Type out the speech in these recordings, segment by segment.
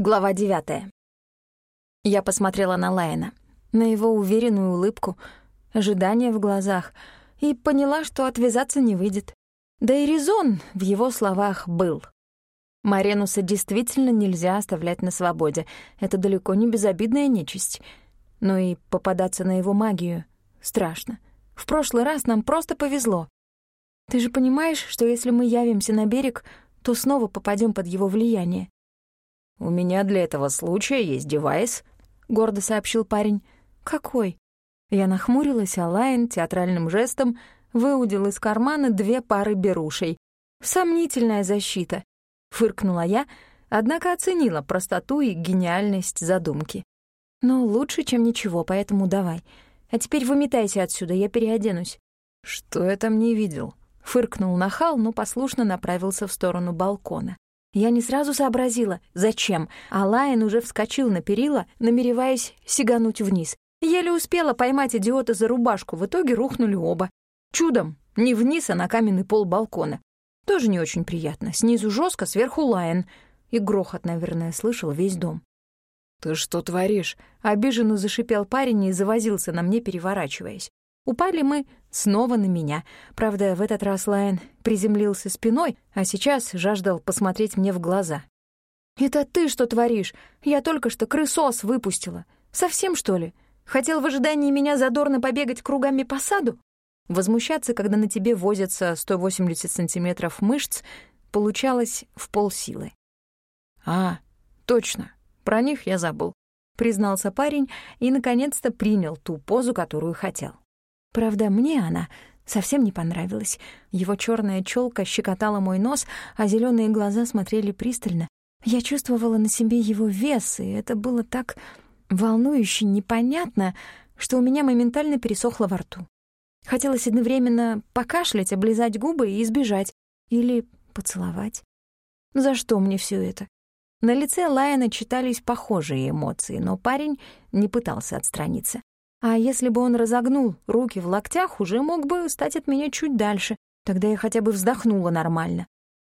Глава девятая. Я посмотрела на Лайена, на его уверенную улыбку, ожидание в глазах и поняла, что отвязаться не выйдет. Да и резон в его словах был. Маренуса действительно нельзя оставлять на свободе. Это далеко не безобидная нечисть. Но и попадаться на его магию страшно. В прошлый раз нам просто повезло. Ты же понимаешь, что если мы явимся на берег, то снова попадем под его влияние. «У меня для этого случая есть девайс», — гордо сообщил парень. «Какой?» Я нахмурилась, а Лайн театральным жестом выудил из кармана две пары берушей. «Сомнительная защита», — фыркнула я, однако оценила простоту и гениальность задумки. «Но лучше, чем ничего, поэтому давай. А теперь выметайся отсюда, я переоденусь». «Что я там не видел?» — фыркнул нахал, но послушно направился в сторону балкона. Я не сразу сообразила, зачем, а Лайон уже вскочил на перила, намереваясь сигануть вниз. Еле успела поймать идиота за рубашку, в итоге рухнули оба. Чудом, не вниз, а на каменный пол балкона. Тоже не очень приятно. Снизу жестко, сверху Лайон. И грохот, наверное, слышал весь дом. «Ты что творишь?» — обиженно зашипел парень и завозился на мне, переворачиваясь. Упали мы снова на меня. Правда, в этот раз Лайн приземлился спиной, а сейчас жаждал посмотреть мне в глаза. «Это ты что творишь? Я только что крысос выпустила. Совсем, что ли? Хотел в ожидании меня задорно побегать кругами по саду?» Возмущаться, когда на тебе возятся 180 сантиметров мышц, получалось в полсилы. «А, точно, про них я забыл», — признался парень и, наконец-то, принял ту позу, которую хотел. Правда, мне она совсем не понравилась. Его черная челка щекотала мой нос, а зеленые глаза смотрели пристально. Я чувствовала на себе его вес, и это было так волнующе непонятно, что у меня моментально пересохло во рту. Хотелось одновременно покашлять, облизать губы и избежать. Или поцеловать. За что мне все это? На лице Лайена читались похожие эмоции, но парень не пытался отстраниться. А если бы он разогнул руки в локтях, уже мог бы стать от меня чуть дальше. Тогда я хотя бы вздохнула нормально.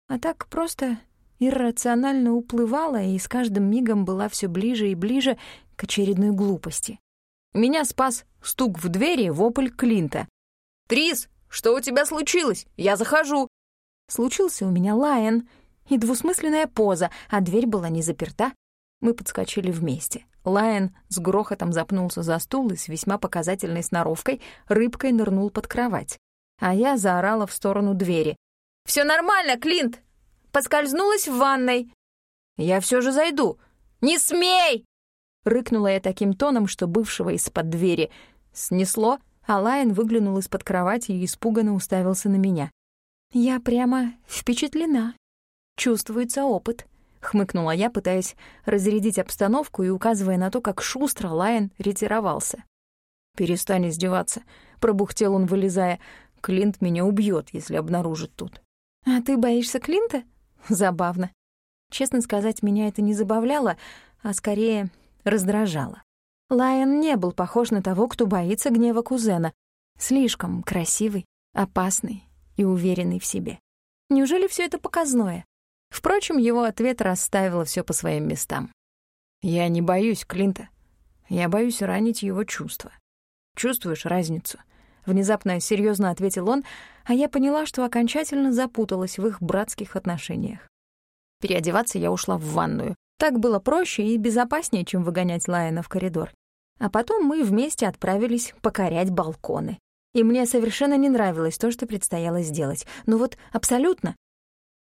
А так просто иррационально уплывала и с каждым мигом была все ближе и ближе к очередной глупости. Меня спас стук в двери вопль Клинта. «Трис, что у тебя случилось? Я захожу!» Случился у меня Лайон и двусмысленная поза, а дверь была не заперта. Мы подскочили вместе. Лайон с грохотом запнулся за стул и с весьма показательной сноровкой рыбкой нырнул под кровать. А я заорала в сторону двери. «Всё нормально, Клинт! Поскользнулась в ванной!» «Я всё же зайду!» «Не смей!» Рыкнула я таким тоном, что бывшего из-под двери снесло, а Лайон выглянул из-под кровати и испуганно уставился на меня. «Я прямо впечатлена. Чувствуется опыт». — хмыкнула я, пытаясь разрядить обстановку и указывая на то, как шустро Лайон ретировался. «Перестань издеваться», — пробухтел он, вылезая. «Клинт меня убьет, если обнаружит тут». «А ты боишься Клинта?» «Забавно». Честно сказать, меня это не забавляло, а скорее раздражало. Лайон не был похож на того, кто боится гнева кузена. Слишком красивый, опасный и уверенный в себе. Неужели все это показное? Впрочем, его ответ расставил все по своим местам. «Я не боюсь Клинта. Я боюсь ранить его чувства. Чувствуешь разницу?» Внезапно серьезно ответил он, а я поняла, что окончательно запуталась в их братских отношениях. Переодеваться я ушла в ванную. Так было проще и безопаснее, чем выгонять Лайена в коридор. А потом мы вместе отправились покорять балконы. И мне совершенно не нравилось то, что предстояло сделать. Ну вот абсолютно.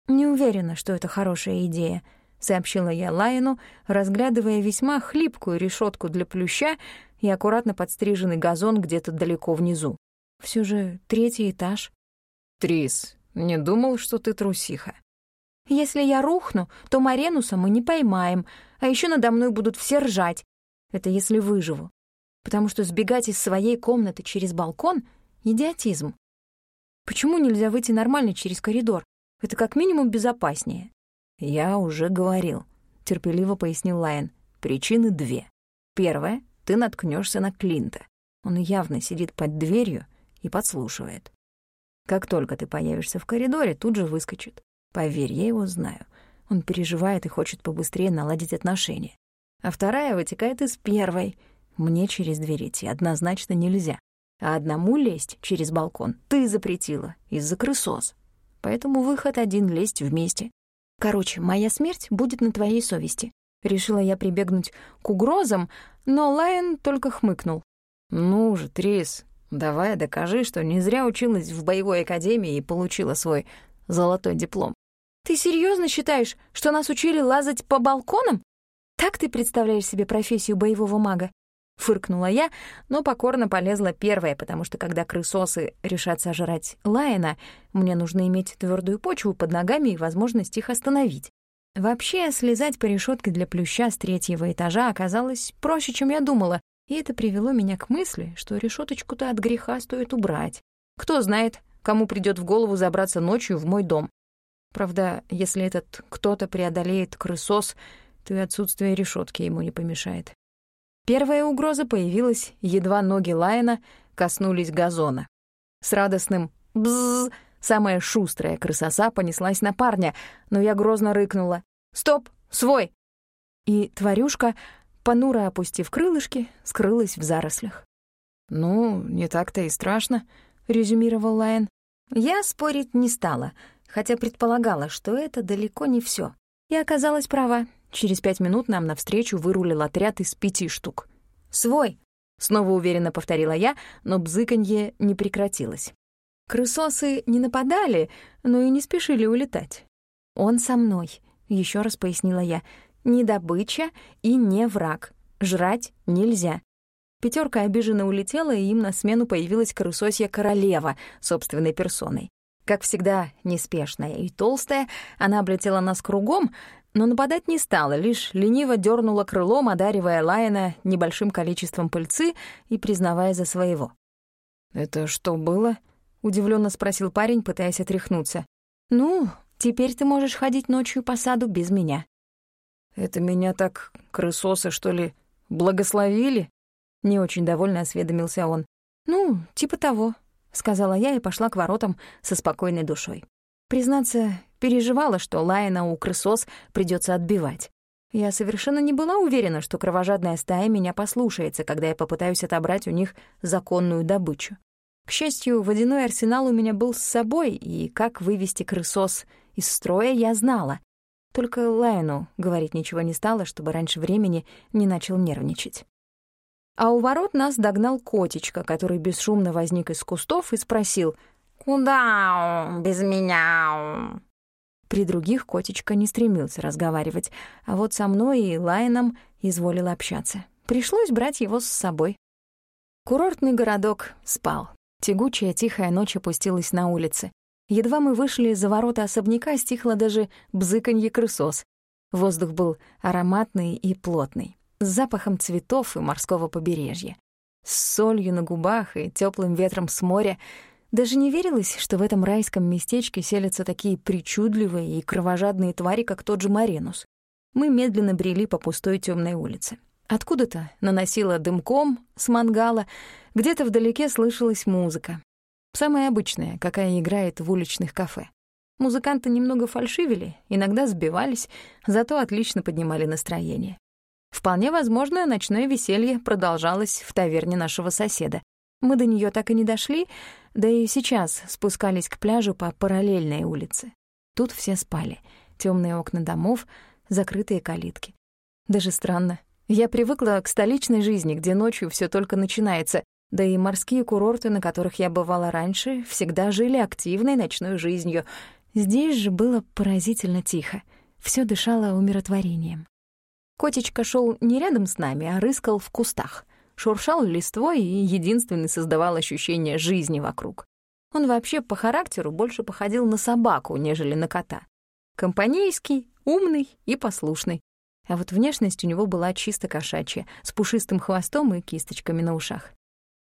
«Не уверена, что это хорошая идея», — сообщила я Лайну, разглядывая весьма хлипкую решетку для плюща и аккуратно подстриженный газон где-то далеко внизу. Все же третий этаж. «Трис, не думал, что ты трусиха». «Если я рухну, то Маренуса мы не поймаем, а еще надо мной будут все ржать. Это если выживу. Потому что сбегать из своей комнаты через балкон — идиотизм. Почему нельзя выйти нормально через коридор? Это как минимум безопаснее. Я уже говорил, терпеливо пояснил Лайон. Причины две. Первая — ты наткнешься на Клинта. Он явно сидит под дверью и подслушивает. Как только ты появишься в коридоре, тут же выскочит. Поверь, я его знаю. Он переживает и хочет побыстрее наладить отношения. А вторая вытекает из первой. Мне через дверь идти однозначно нельзя. А одному лезть через балкон ты запретила из-за крысос. Поэтому выход один — лезть вместе. Короче, моя смерть будет на твоей совести. Решила я прибегнуть к угрозам, но Лайон только хмыкнул. «Ну же, Трис, давай докажи, что не зря училась в боевой академии и получила свой золотой диплом». «Ты серьезно считаешь, что нас учили лазать по балконам? Так ты представляешь себе профессию боевого мага?» Фыркнула я, но покорно полезла первая, потому что когда крысосы решат сожрать Лайена, мне нужно иметь твердую почву под ногами и возможность их остановить. Вообще, слезать по решетке для плюща с третьего этажа оказалось проще, чем я думала, и это привело меня к мысли, что решеточку-то от греха стоит убрать. Кто знает, кому придет в голову забраться ночью в мой дом. Правда, если этот кто-то преодолеет крысос, то и отсутствие решетки ему не помешает. Первая угроза появилась, едва ноги Лайена коснулись газона. С радостным «бззз» самая шустрая крысоса понеслась на парня, но я грозно рыкнула «Стоп! Свой!» И тварюшка, понуро опустив крылышки, скрылась в зарослях. «Ну, не так-то и страшно», — резюмировал Лайен. Я спорить не стала, хотя предполагала, что это далеко не все. И оказалась права. Через пять минут нам навстречу вырулил отряд из пяти штук. «Свой!» — снова уверенно повторила я, но бзыканье не прекратилось. Крысосы не нападали, но и не спешили улетать. «Он со мной», — еще раз пояснила я. «Не добыча и не враг. Жрать нельзя». Пятерка обиженно улетела, и им на смену появилась крысосья королева собственной персоной. Как всегда, неспешная и толстая, она облетела нас кругом, но нападать не стала, лишь лениво дернула крылом, одаривая Лайена небольшим количеством пыльцы и признавая за своего. «Это что было?» — удивленно спросил парень, пытаясь отряхнуться. «Ну, теперь ты можешь ходить ночью по саду без меня». «Это меня так крысосы, что ли, благословили?» Не очень довольно осведомился он. «Ну, типа того», — сказала я и пошла к воротам со спокойной душой. Признаться, переживала, что Лайна у крысос придется отбивать. Я совершенно не была уверена, что кровожадная стая меня послушается, когда я попытаюсь отобрать у них законную добычу. К счастью, водяной арсенал у меня был с собой, и как вывести крысос из строя я знала. Только Лайну говорить ничего не стала, чтобы раньше времени не начал нервничать. А у ворот нас догнал котечка, который бесшумно возник из кустов и спросил — «Куда без меня?» При других котечка не стремился разговаривать, а вот со мной и Лайном изволил общаться. Пришлось брать его с собой. Курортный городок спал. Тягучая тихая ночь опустилась на улицы. Едва мы вышли за ворота особняка, стихло даже бзыканье крысос. Воздух был ароматный и плотный, с запахом цветов и морского побережья. С солью на губах и теплым ветром с моря — даже не верилось, что в этом райском местечке селятся такие причудливые и кровожадные твари, как тот же Маренус. Мы медленно брели по пустой темной улице. Откуда-то наносило дымком с мангала, где-то вдалеке слышалась музыка. Самая обычная, какая играет в уличных кафе. Музыканты немного фальшивили, иногда сбивались, зато отлично поднимали настроение. Вполне возможно, ночное веселье продолжалось в таверне нашего соседа. Мы до нее так и не дошли, да и сейчас спускались к пляжу по параллельной улице. Тут все спали. темные окна домов, закрытые калитки. Даже странно. Я привыкла к столичной жизни, где ночью все только начинается, да и морские курорты, на которых я бывала раньше, всегда жили активной ночной жизнью. Здесь же было поразительно тихо. Все дышало умиротворением. Котечка шел не рядом с нами, а рыскал в кустах — шуршал листвой и единственный создавал ощущение жизни вокруг. Он вообще по характеру больше походил на собаку, нежели на кота. Компанейский, умный и послушный. А вот внешность у него была чисто кошачья, с пушистым хвостом и кисточками на ушах.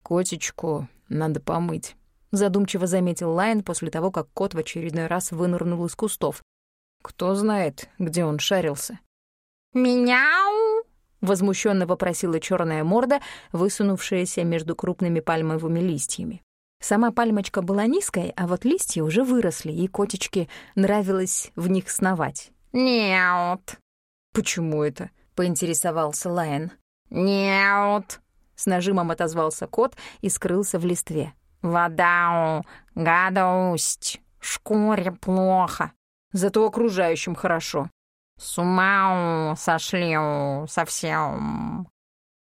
«Котечку надо помыть», — задумчиво заметил Лайн после того, как кот в очередной раз вынырнул из кустов. «Кто знает, где он шарился?» «Мяу!» — возмущенно вопросила черная морда, высунувшаяся между крупными пальмовыми листьями. Сама пальмочка была низкой, а вот листья уже выросли, и котечке нравилось в них сновать. «Нет». «Почему это?» — поинтересовался Лайон. «Нет». С нажимом отозвался кот и скрылся в листве. «Вода, гадость, шкуре плохо. Зато окружающим хорошо. С ума сошли совсем».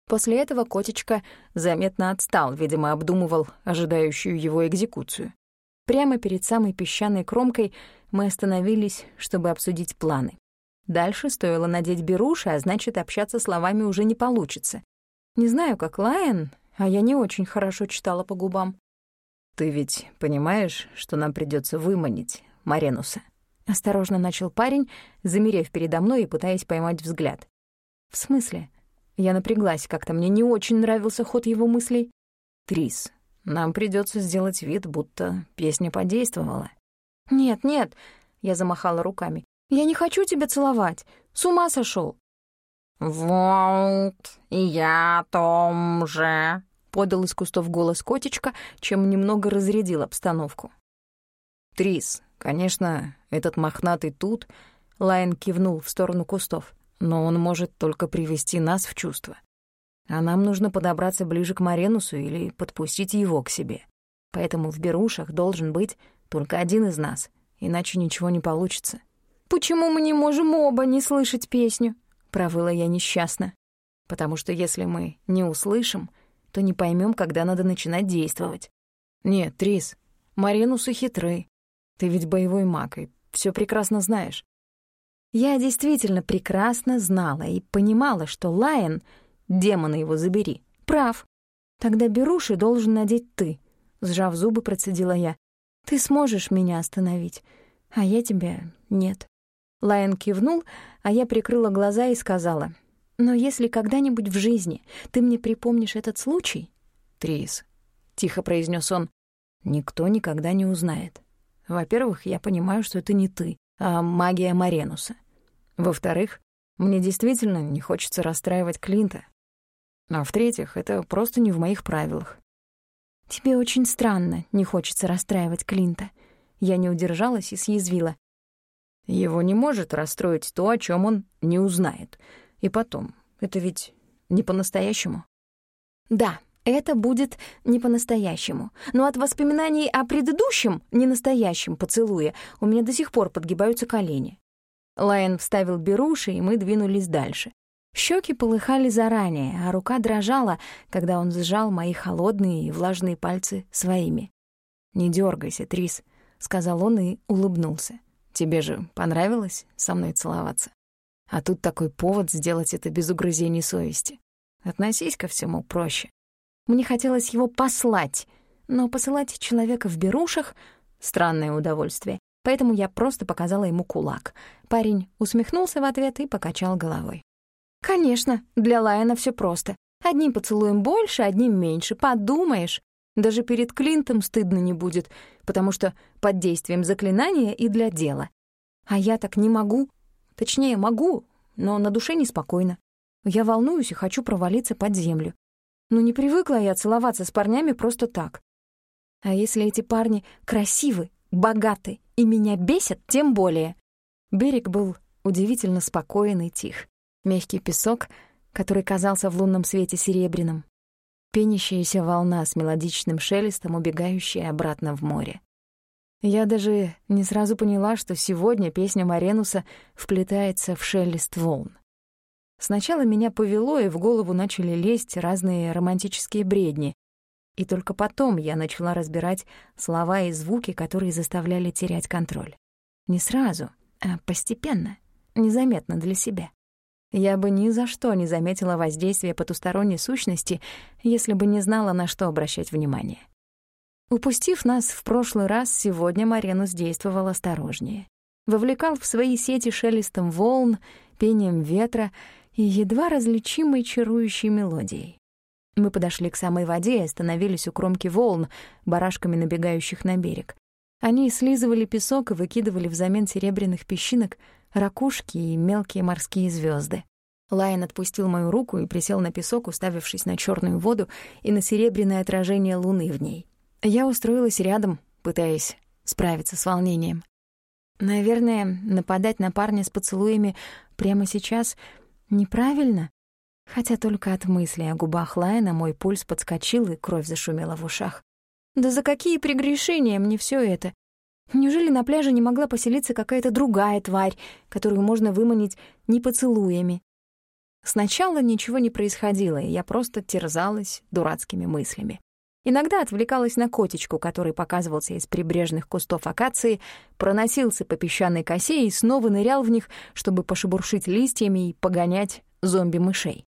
После этого котечка заметно отстал, видимо, обдумывал ожидающую его экзекуцию. Прямо перед самой песчаной кромкой мы остановились, чтобы обсудить планы. Дальше стоило надеть беруши, а значит, общаться словами уже не получится. Не знаю, как Лайон, а я не очень хорошо читала по губам. «Ты ведь понимаешь, что нам придется выманить Маренуса?» Осторожно начал парень, замерев передо мной и пытаясь поймать взгляд. «В смысле?» Я напряглась, как-то мне не очень нравился ход его мыслей. «Трис, нам придется сделать вид, будто песня подействовала». «Нет, нет», — я замахала руками. «Я не хочу тебя целовать. С ума сошел. «Вот, я о том же», — подал из кустов голос котечка, чем немного разрядил обстановку. «Трис, конечно, этот мохнатый тут...» — Лайн кивнул в сторону кустов но он может только привести нас в чувство. А нам нужно подобраться ближе к Маренусу или подпустить его к себе. Поэтому в берушах должен быть только один из нас, иначе ничего не получится. «Почему мы не можем оба не слышать песню?» — провыла я несчастно. «Потому что если мы не услышим, то не поймем, когда надо начинать действовать. Нет, Трис, Маренусы хитры. Ты ведь боевой маг и всё прекрасно знаешь. Я действительно прекрасно знала и понимала, что Лайон, демона его забери, прав. Тогда беруши должен надеть ты. Сжав зубы, процедила я. Ты сможешь меня остановить, а я тебя нет. Лайон кивнул, а я прикрыла глаза и сказала. Но если когда-нибудь в жизни ты мне припомнишь этот случай... Трис, — тихо произнес он, — никто никогда не узнает. Во-первых, я понимаю, что это не ты, а магия Маренуса. Во-вторых, мне действительно не хочется расстраивать Клинта. А в-третьих, это просто не в моих правилах. Тебе очень странно, не хочется расстраивать Клинта. Я не удержалась и съязвила. Его не может расстроить то, о чем он не узнает. И потом, это ведь не по-настоящему. Да, это будет не по-настоящему. Но от воспоминаний о предыдущем, ненастоящем поцелуе у меня до сих пор подгибаются колени. Лайон вставил беруши, и мы двинулись дальше. Щеки полыхали заранее, а рука дрожала, когда он сжал мои холодные и влажные пальцы своими. «Не дергайся, Трис», — сказал он и улыбнулся. «Тебе же понравилось со мной целоваться? А тут такой повод сделать это без угрызений совести. Относись ко всему проще». Мне хотелось его послать, но посылать человека в берушах — странное удовольствие поэтому я просто показала ему кулак. Парень усмехнулся в ответ и покачал головой. «Конечно, для Лайона все просто. Одним поцелуем больше, одним меньше. Подумаешь. Даже перед Клинтом стыдно не будет, потому что под действием заклинания и для дела. А я так не могу. Точнее, могу, но на душе неспокойно. Я волнуюсь и хочу провалиться под землю. Но не привыкла я целоваться с парнями просто так. А если эти парни красивы, богаты и меня бесят тем более. Берег был удивительно спокоен и тих. Мягкий песок, который казался в лунном свете серебряным. Пенящаяся волна с мелодичным шелестом, убегающая обратно в море. Я даже не сразу поняла, что сегодня песня Маренуса вплетается в шелест волн. Сначала меня повело, и в голову начали лезть разные романтические бредни, и только потом я начала разбирать слова и звуки, которые заставляли терять контроль. Не сразу, а постепенно, незаметно для себя. Я бы ни за что не заметила воздействия потусторонней сущности, если бы не знала, на что обращать внимание. Упустив нас в прошлый раз, сегодня Маренус действовал осторожнее. Вовлекал в свои сети шелестом волн, пением ветра и едва различимой чарующей мелодией. Мы подошли к самой воде и остановились у кромки волн, барашками набегающих на берег. Они слизывали песок и выкидывали взамен серебряных песчинок ракушки и мелкие морские звезды. Лайн отпустил мою руку и присел на песок, уставившись на черную воду и на серебряное отражение луны в ней. Я устроилась рядом, пытаясь справиться с волнением. Наверное, нападать на парня с поцелуями прямо сейчас неправильно. Хотя только от мысли о губах Лайна мой пульс подскочил и кровь зашумела в ушах. Да за какие прегрешения мне все это? Неужели на пляже не могла поселиться какая-то другая тварь, которую можно выманить не поцелуями? Сначала ничего не происходило, и я просто терзалась дурацкими мыслями. Иногда отвлекалась на котечку, который показывался из прибрежных кустов акации, проносился по песчаной косе и снова нырял в них, чтобы пошебуршить листьями и погонять зомби-мышей.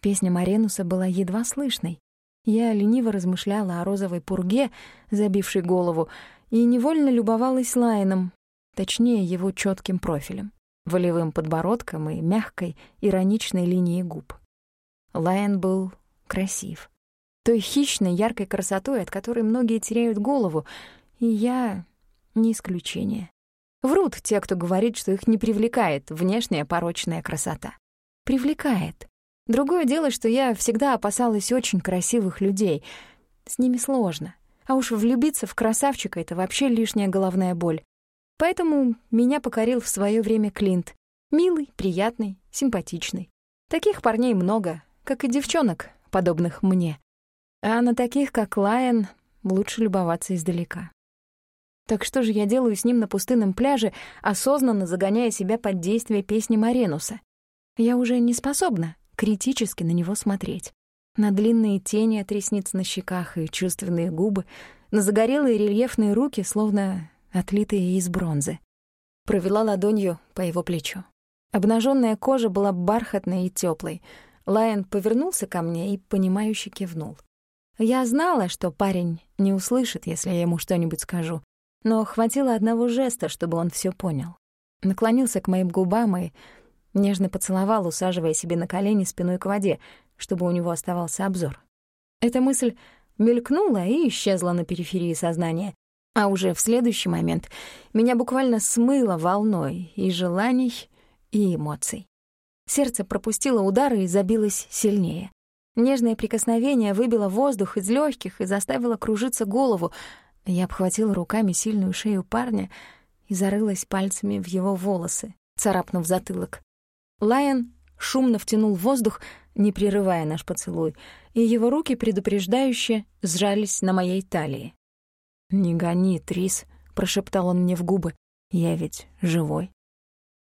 Песня Маренуса была едва слышной. Я лениво размышляла о розовой пурге, забившей голову, и невольно любовалась Лайном, точнее, его четким профилем, волевым подбородком и мягкой, ироничной линией губ. Лайн был красив той хищной, яркой красотой, от которой многие теряют голову, и я не исключение. Врут те, кто говорит, что их не привлекает внешняя порочная красота. Привлекает. Другое дело, что я всегда опасалась очень красивых людей. С ними сложно. А уж влюбиться в красавчика — это вообще лишняя головная боль. Поэтому меня покорил в свое время Клинт. Милый, приятный, симпатичный. Таких парней много, как и девчонок, подобных мне. А на таких, как Лайон, лучше любоваться издалека. Так что же я делаю с ним на пустынном пляже, осознанно загоняя себя под действие песни Маренуса? Я уже не способна критически на него смотреть. На длинные тени от ресниц на щеках и чувственные губы, на загорелые рельефные руки, словно отлитые из бронзы. Провела ладонью по его плечу. Обнаженная кожа была бархатной и теплой. Лайон повернулся ко мне и, понимающе кивнул. Я знала, что парень не услышит, если я ему что-нибудь скажу, но хватило одного жеста, чтобы он все понял. Наклонился к моим губам и нежно поцеловал, усаживая себе на колени спиной к воде, чтобы у него оставался обзор. Эта мысль мелькнула и исчезла на периферии сознания, а уже в следующий момент меня буквально смыло волной и желаний, и эмоций. Сердце пропустило удары и забилось сильнее. Нежное прикосновение выбило воздух из легких и заставило кружиться голову. Я обхватила руками сильную шею парня и зарылась пальцами в его волосы, царапнув затылок. Лайон шумно втянул воздух, не прерывая наш поцелуй, и его руки предупреждающе сжались на моей талии. «Не гони, Трис», — прошептал он мне в губы. «Я ведь живой».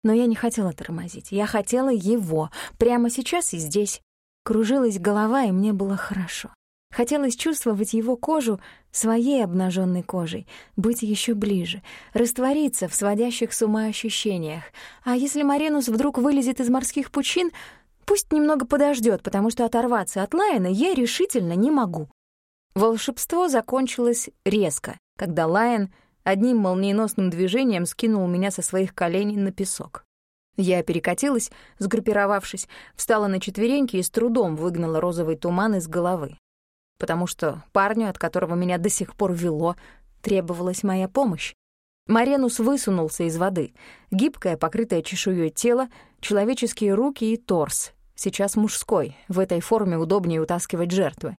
Но я не хотела тормозить. Я хотела его, прямо сейчас и здесь. Кружилась голова, и мне было хорошо. Хотелось чувствовать его кожу своей обнаженной кожей, быть еще ближе, раствориться в сводящих с ума ощущениях. А если Маренус вдруг вылезет из морских пучин, пусть немного подождет, потому что оторваться от Лайена я решительно не могу. Волшебство закончилось резко, когда Лайен одним молниеносным движением скинул меня со своих коленей на песок. Я перекатилась, сгруппировавшись, встала на четвереньки и с трудом выгнала розовый туман из головы. Потому что парню, от которого меня до сих пор вело, требовалась моя помощь. Маренус высунулся из воды. Гибкое, покрытое чешуей тело, человеческие руки и торс. Сейчас мужской, в этой форме удобнее утаскивать жертвы.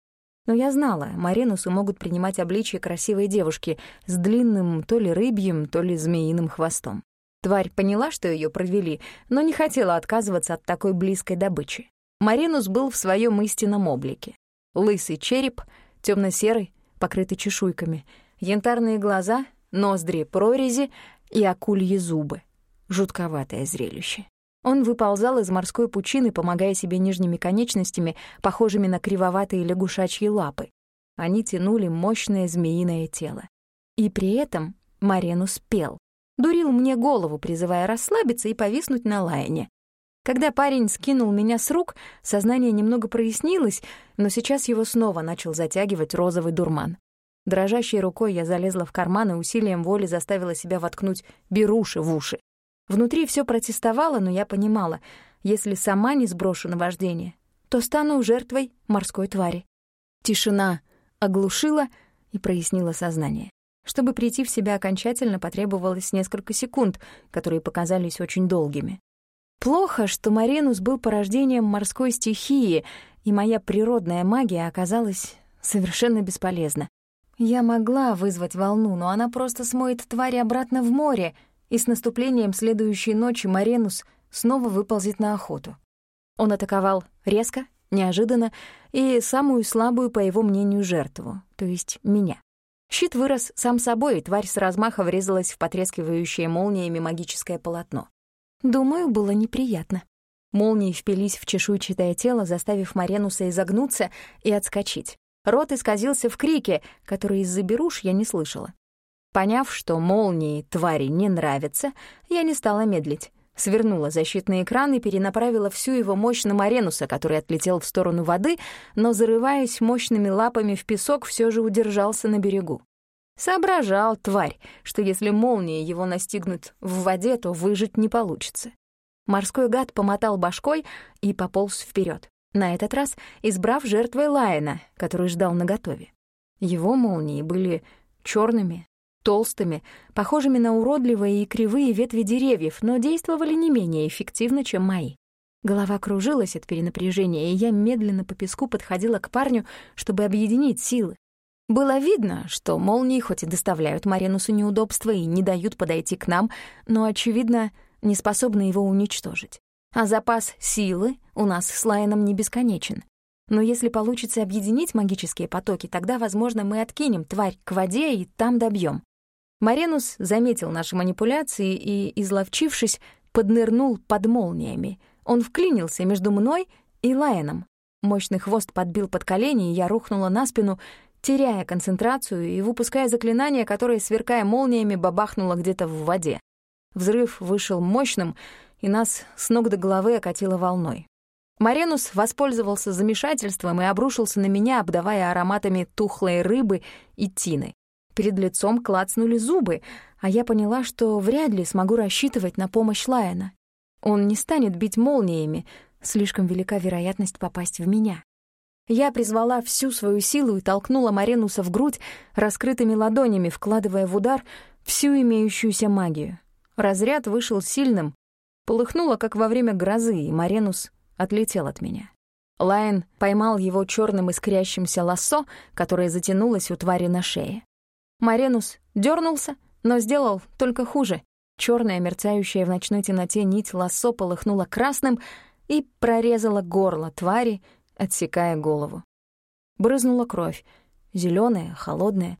Но я знала, Маренусы могут принимать обличие красивой девушки с длинным то ли рыбьим, то ли змеиным хвостом. Тварь поняла, что ее провели, но не хотела отказываться от такой близкой добычи. Маринус был в своем истинном облике. Лысый череп, темно серый покрытый чешуйками, янтарные глаза, ноздри прорези и акульи зубы. Жутковатое зрелище. Он выползал из морской пучины, помогая себе нижними конечностями, похожими на кривоватые лягушачьи лапы. Они тянули мощное змеиное тело. И при этом Маренус пел. Дурил мне голову, призывая расслабиться и повиснуть на лайне. Когда парень скинул меня с рук, сознание немного прояснилось, но сейчас его снова начал затягивать розовый дурман. Дрожащей рукой я залезла в карман и усилием воли заставила себя воткнуть беруши в уши. Внутри все протестовало, но я понимала, если сама не сброшу на вождение, то стану жертвой морской твари. Тишина оглушила и прояснила сознание. Чтобы прийти в себя окончательно, потребовалось несколько секунд, которые показались очень долгими. Плохо, что Маренус был порождением морской стихии, и моя природная магия оказалась совершенно бесполезна. Я могла вызвать волну, но она просто смоет твари обратно в море, и с наступлением следующей ночи Маренус снова выползет на охоту. Он атаковал резко, неожиданно и самую слабую, по его мнению, жертву, то есть меня. Щит вырос сам собой, и тварь с размаха врезалась в потрескивающее молниями магическое полотно. Думаю, было неприятно. Молнии впились в чешуйчатое тело, заставив Маренуса изогнуться и отскочить. Рот исказился в крике, который из-за беруш я не слышала. Поняв, что молнии твари не нравятся, я не стала медлить. Свернула защитный экран и перенаправила всю его мощь на Маренуса, который отлетел в сторону воды, но, зарываясь мощными лапами в песок, все же удержался на берегу. Соображал, тварь, что если молнии его настигнут в воде, то выжить не получится. Морской гад помотал башкой и пополз вперед. На этот раз избрав жертвой Лайена, который ждал наготове. Его молнии были черными, толстыми, похожими на уродливые и кривые ветви деревьев, но действовали не менее эффективно, чем мои. Голова кружилась от перенапряжения, и я медленно по песку подходила к парню, чтобы объединить силы. Было видно, что молнии хоть и доставляют Маринусу неудобства и не дают подойти к нам, но, очевидно, не способны его уничтожить. А запас силы у нас с Лайоном не бесконечен. Но если получится объединить магические потоки, тогда, возможно, мы откинем тварь к воде и там добьем. Маренус заметил наши манипуляции и, изловчившись, поднырнул под молниями. Он вклинился между мной и Лайоном. Мощный хвост подбил под колени, и я рухнула на спину, теряя концентрацию и выпуская заклинание, которое, сверкая молниями, бабахнуло где-то в воде. Взрыв вышел мощным, и нас с ног до головы окатило волной. Маренус воспользовался замешательством и обрушился на меня, обдавая ароматами тухлой рыбы и тины. Перед лицом клацнули зубы, а я поняла, что вряд ли смогу рассчитывать на помощь Лайена. Он не станет бить молниями, слишком велика вероятность попасть в меня. Я призвала всю свою силу и толкнула Маренуса в грудь раскрытыми ладонями, вкладывая в удар всю имеющуюся магию. Разряд вышел сильным, полыхнуло, как во время грозы, и Маренус отлетел от меня. Лайн поймал его черным искрящимся лассо, которое затянулось у твари на шее. Маренус дернулся, но сделал только хуже. Черная, мерцающая в ночной темноте нить лассо полыхнула красным и прорезала горло твари, отсекая голову. Брызнула кровь, зеленая, холодная.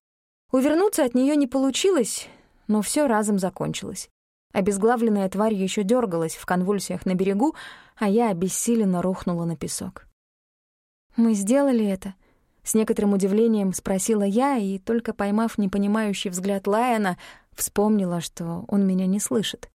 Увернуться от нее не получилось, но все разом закончилось. Обезглавленная тварь еще дергалась в конвульсиях на берегу, а я обессиленно рухнула на песок. «Мы сделали это?» С некоторым удивлением спросила я, и только поймав непонимающий взгляд Лайона, вспомнила, что он меня не слышит.